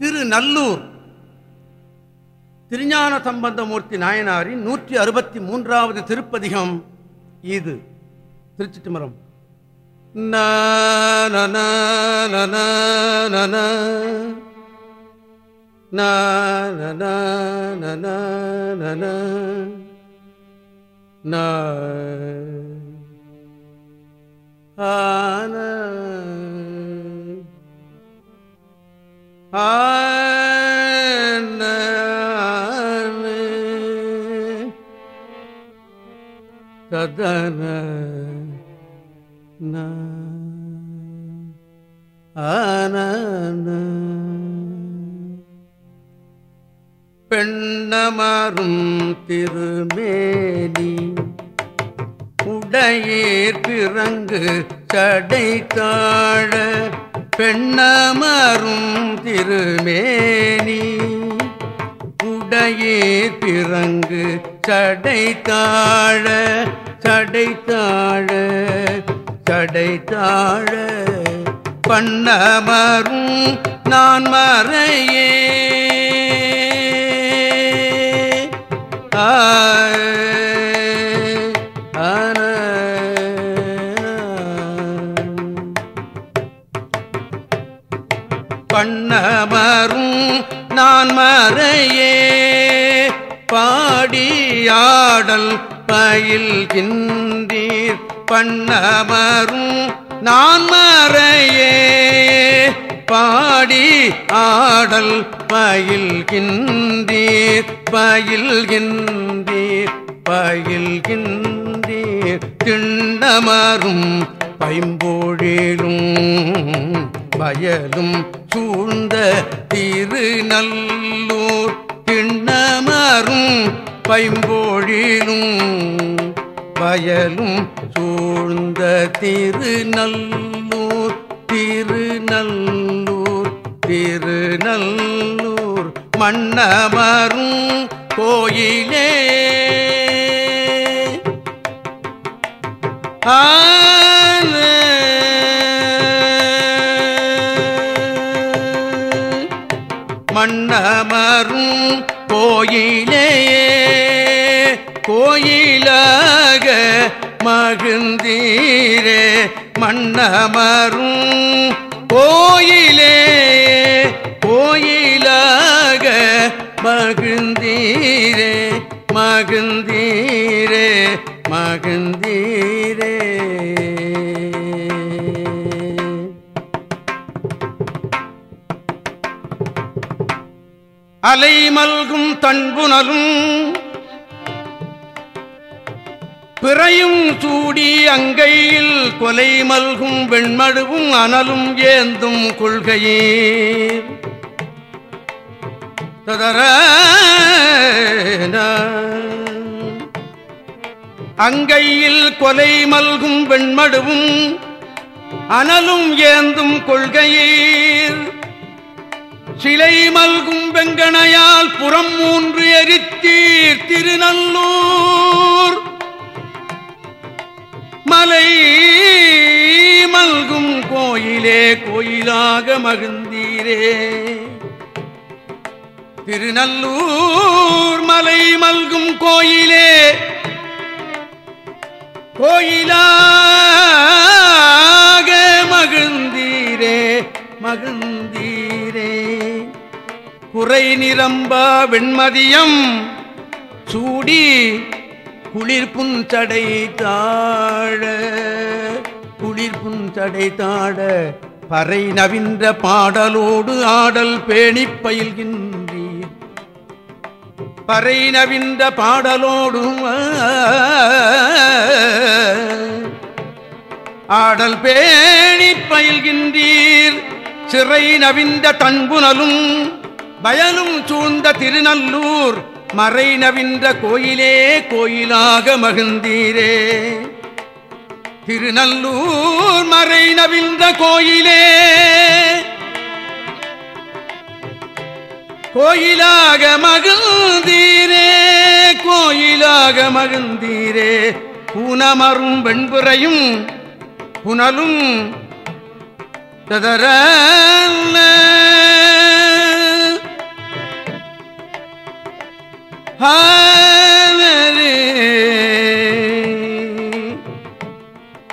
திருநல்லூர் திருஞான சம்பந்தமூர்த்தி நாயனாரின் நூற்றி அறுபத்தி மூன்றாவது திருப்பதிகம் இது திருச்சிட்டுமரம் சதன ஆன பெண்ணமரும் திருமேனி உடையீர் பிறங்கு சடை தாழ பெண்ணமரும் திருமேனி உடையே பிறங்கு சடைத்தாழ சடைத்தாழ சடைத்தாழ பண்ணமரும் நான் மறையே பயில்கின்றீர் பண்ணமரும் நான் மறையே. பாடி ஆடல் பயில்கின்றீர் பயில்கின்றீர் பயில்கின்றீர் திண்டமரும் பைம்போழிலும் வயலும் சூழ்ந்த திருநல்லூர் திண்ணமரும் பைம்போழிலும் வயலும் சூழ்ந்த திருநல்லூர் திருநல்லூர் திருநல்லூர் மன்னமரும் கோயிலே. மன்னமரும் கோயிலே. கோயிலாக மகிழ்ந்தீரே மன்னமரும். கோயிலே கோயிலாக மகிழ்ந்தீரே மகிழ்ந்தீரே மகிழ்ந்தீரே. அலை மல்கும் தன்புணலும் பிறையும் சூடி அங்கையில் கொலை மல்கும் வெண்மடுவும் அனலும் ஏந்தும் கொள்கையே. ததர அங்கையில் கொலை மல்கும் வெண்மடுவும் அனலும் ஏந்தும் கொள்கையீர். சிலை மல்கும் வெங்கனையால் புறம் மூன்று எரித்தீர் திருநல்லூர். மலை மல்கும் கோயிலே கோயிலாக மகிழ்ந்தீரே. திருநல்லூர் மலை மல்கும் கோயிலே கோயிலாக மகிழ்ந்தீரே மகிழ்ந்தீரே. குறை நிரம்ப வெண்மதியம் சூடி குளிர்புன் தடை தாழ குளிர்புன் தடை தாழ பறை நவின்ற பாடலோடு ஆடல் பேணி பயில்கின்றீர். பறை நவின்ற பாடலோடும் ஆடல் பேணி பயில்கின்றீர். சிறை நவிந்த தன்புணலும் வயலும் சூழ்ந்த திருநல்லூர் மறை நவின்ற கோயிலே கோயிலாக மகிழ்ந்தீரே. திருநல்லூர் மறை நவின்ற கோயிலே. கோயிலாக மகிழ்ந்தீரே கோயிலாக மகிழ்ந்தீரே. பூனமரும் வெண்புறையும் புனலும் ததர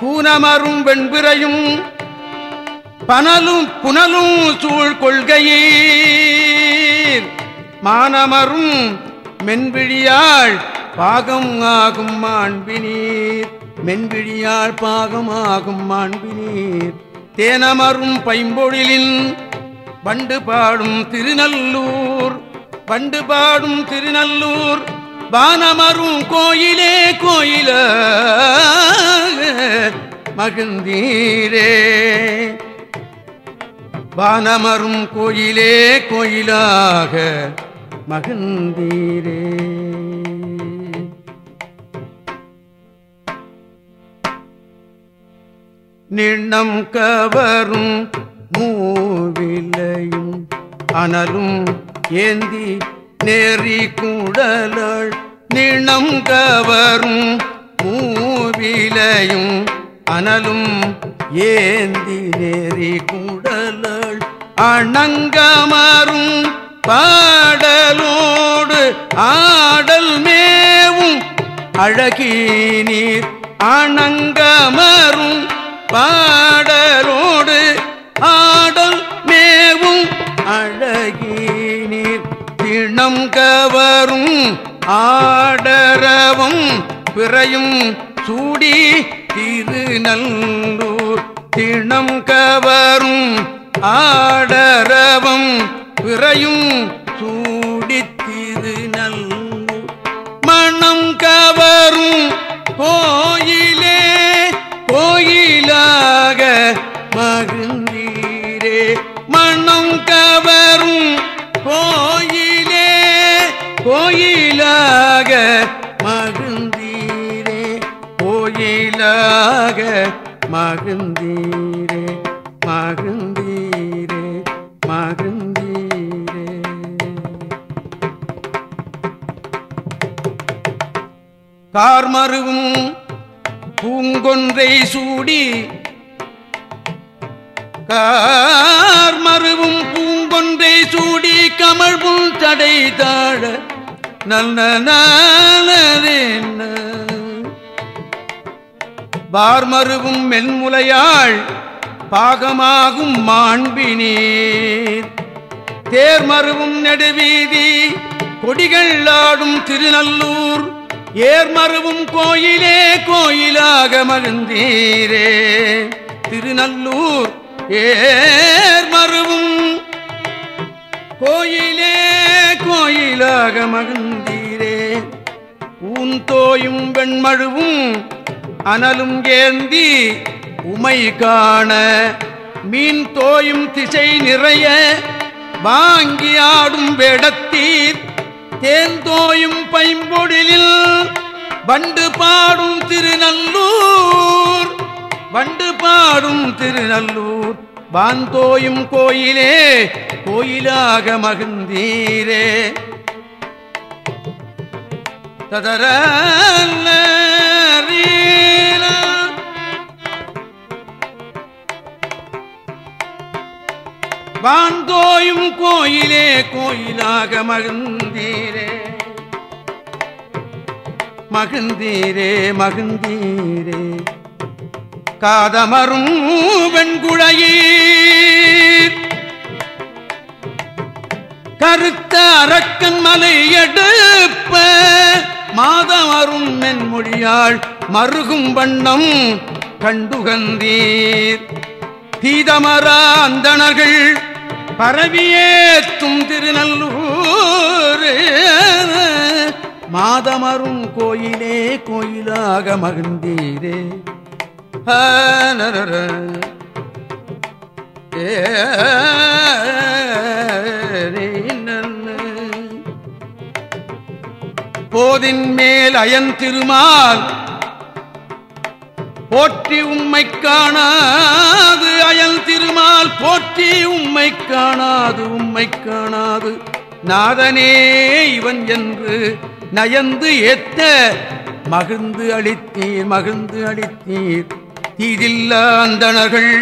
பூனமரும் வெண்பிறையும் பனலும் புனலும் சூழ் கொள்கையீர். மானமரும் மென்விழியாள் பாகம் ஆகும் மாண்பினீர். மென்விழியாள் பாகம் ஆகும் மாண்பினீர். தேனமரும் பைம்பொழிலின் பண்டு பாடும் திருநல்லூர். பண்டு பாடும் திருநல்லூர் வானமரும் கோயிலே கோயில மகிழ்ந்தீரே. வானமரும் கோயிலே கோயிலாக மகிழ்ந்தீரே. நிண்ணம் கவரும் மூவிலையும் அனலும் ஏந்தி நெறி கூடலள் நிணம் கவரும் மூவிலையும் அனலும். ஏந்தி நெறி கூடலள் அணங்கமரும் பாடலோடு ஆடல் மேவும். அழகீனீர் அணங்கமரும் பாடலோடு ஆடல் மேவும். அழகி திணம் கவரும் ஆடரவும் பிறையும் சூடி திரு நல்லூர் திணம் கவரும் ஆடரவும் பிறையும் சூ மகிழ்ந்தீரே மகிழ்ந்தீரே மகிழ்ந்தீரே. கார்மருவும் பூங்கொன்றை சூடி கார்மருவும் பூங்கொன்றை சூடி கமழ்வும் தடை தாழ நல்ல நாளதேன பார்மருவும் மென்முலையாள் பாகமாகும் மாண்பினீர். தேர்மருவும் நெடுவீதி கொடிகள் ஆடும் திருநல்லூர். ஏர்மருவும் கோயிலே கோயிலாக மகிழ்ந்தீரே. திருநல்லூர் ஏர்மருவும் கோயிலே கோயிலாக மகிழ்ந்தீரே. ஊந்தோயும் வெண்மழுவும் அனலும் ஏந்தி உமை காண மீன் தோயும் திசை நிறைய வாங்கி ஆடும் வேடத்தீர் தேந்தோயும் பைம்பொழிலில் வண்டு பாடும் திருநல்லூர் வண்டு பாடும் திருநல்லூர் வாந்தோயும் கோயிலே கோயிலாக மகிழ்ந்தீரே. ததர வாந்தோயும் கோயிலே கோயிலாக மகிழ்ந்தீரே. மகிழ்ந்தீரே மகிழ்ந்தீரே. காதமரும் வெண்குழையீர். கருத்த அரக்கன் மலை எடுப்ப மாதமரும் மென்மொழியாள் மருகும் வண்ணம் கண்டுகந்தீர். தீதமரா அந்தணர்கள் பரவியேத்தும் திருநல்லூர். மாதமரும் கோயிலே கோயிலாக மகிழ்ந்தீரே. போதின் மேல் அயன் திருமால் போற்றி உம்மை காணாது அயல் திருமால் போற்றி உம்மை காணாது உம்மை காணாது. நாதனே இவன் என்று நயந்து ஏத்த மகிழ்ந்து அளித்தீர் மகிழ்ந்து அளித்தீர். தீதில்ல அந்தணர்கள்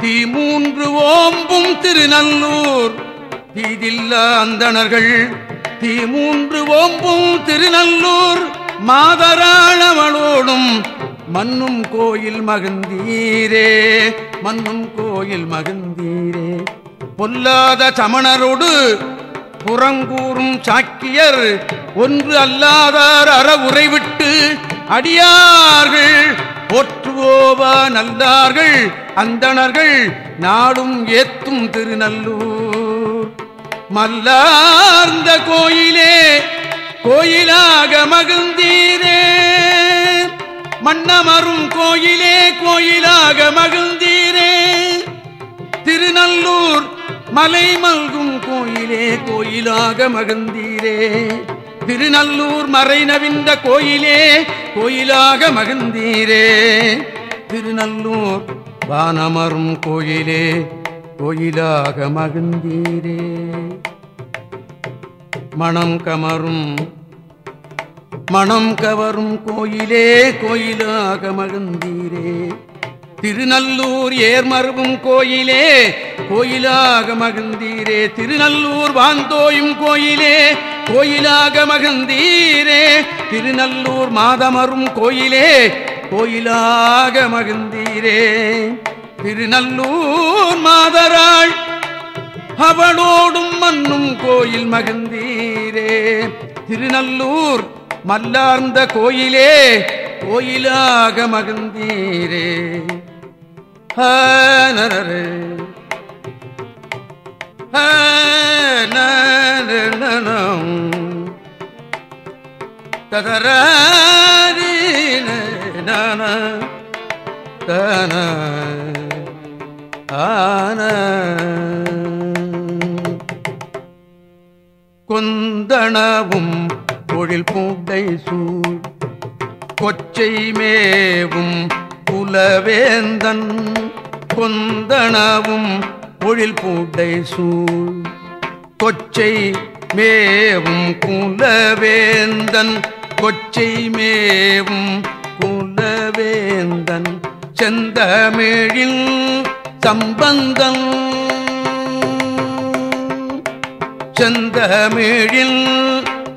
தீ மூன்று ஓம்பும் திருநல்லூர். தீதில்ல அந்தணர்கள் தீ மூன்று ஓம்பும் திருநல்லூர். மாதராளவளோடும் மண்ணும் கோயில் மகந்தீரே மண்ணும் கோயில் மகந்தீரே பொல்லாத சமணரோடு புறங்கூறும் சாக்கியர் ஒன்று அல்லாதார் அற உறைவிட்டு அடியார்கள் போற்றுவோவா நல்லார்கள் அந்தணர்கள் நாடும் ஏத்தும் திருநல்லூர். மல்லார்ந்த கோயிலே கோயிலாக மகிழ்ந்தீரே. மன்னமரும் கோயிலே கோயிலாக மகிழ்ந்தீரே. திருநல்லூர் மலை மல்கும் கோயிலே கோயிலாக மகிழ்ந்தீரே. திருநல்லூர் மறை நவிந்த கோயிலே கோயிலாக மகிழ்ந்தீரே. திருநல்லூர் வானமரும் கோயிலே கோயிலாக மகிழ்ந்தீரே. மணம் கமரும் மனம் கவரும் கோயிலே கோயிலாக மகிழ்ந்தீரே. திருநல்லூர் ஏர்மருவும் கோயிலே கோயிலாக மகிழ்ந்தீரே. திருநல்லூர் வாந்தோயும் கோயிலே கோயிலாக மகிழ்ந்தீரே. திருநல்லூர் மாதமரும் கோயிலே கோயிலாக மகிழ்ந்தீரே. திருநல்லூர் மாதராள் அவளோடும் மண்ணும் கோயில் மகிழ்ந்தீரே. திருநல்லூர் மல்லார்ந்த கோயிலே கோயிலாக மகிழ்ந்தீரே. நரரே ததரீன தன ஆன. கொந்தனவும் பொழில் பூண்டை சூழ் கொச்சை மேவும் குலவேந்தன் கொந்தனவும் பொழில் பூண்டை சூழ் கொச்சை மேவும் குலவேந்தன் கொச்சை மேவும் குலவேந்தன் செந்தமிழில் சம்பந்தம் செந்தமிழில்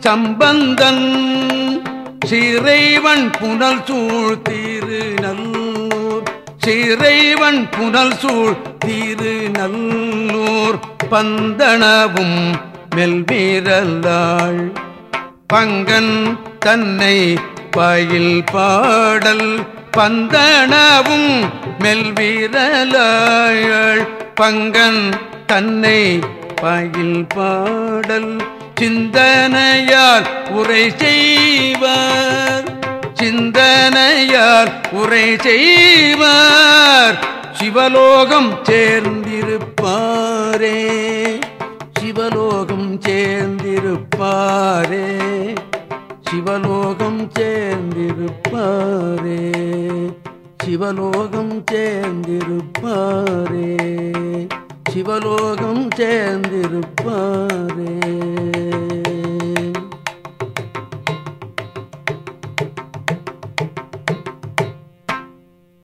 சம்பந்தன் சிறைவன் புனல் சூழ் திருநல்லூர். சிறைவன் புனல் சூழ் திருநல்லூர். பந்தனவும் மெல்வீரல்லாள். பங்கன் தன்னை பயில் பாடல். பந்தனவும் மெல்வீரலாள் பங்கன் தன்னை பயில் பாடல். சிந்தனையால் உரை செய்வார். சிந்தனையால் உரை செய்வார். சிவலோகம் சேர்ந்திருப்பாரே. சிவலோகம் சேர்ந்திருப்பாரே. சிவலோகம் சேர்ந்திருப்பாரே. சிவலோகம் சேர்ந்திருப்பாரே. சிவலோகம் சேர்ந்திருப்பாரே.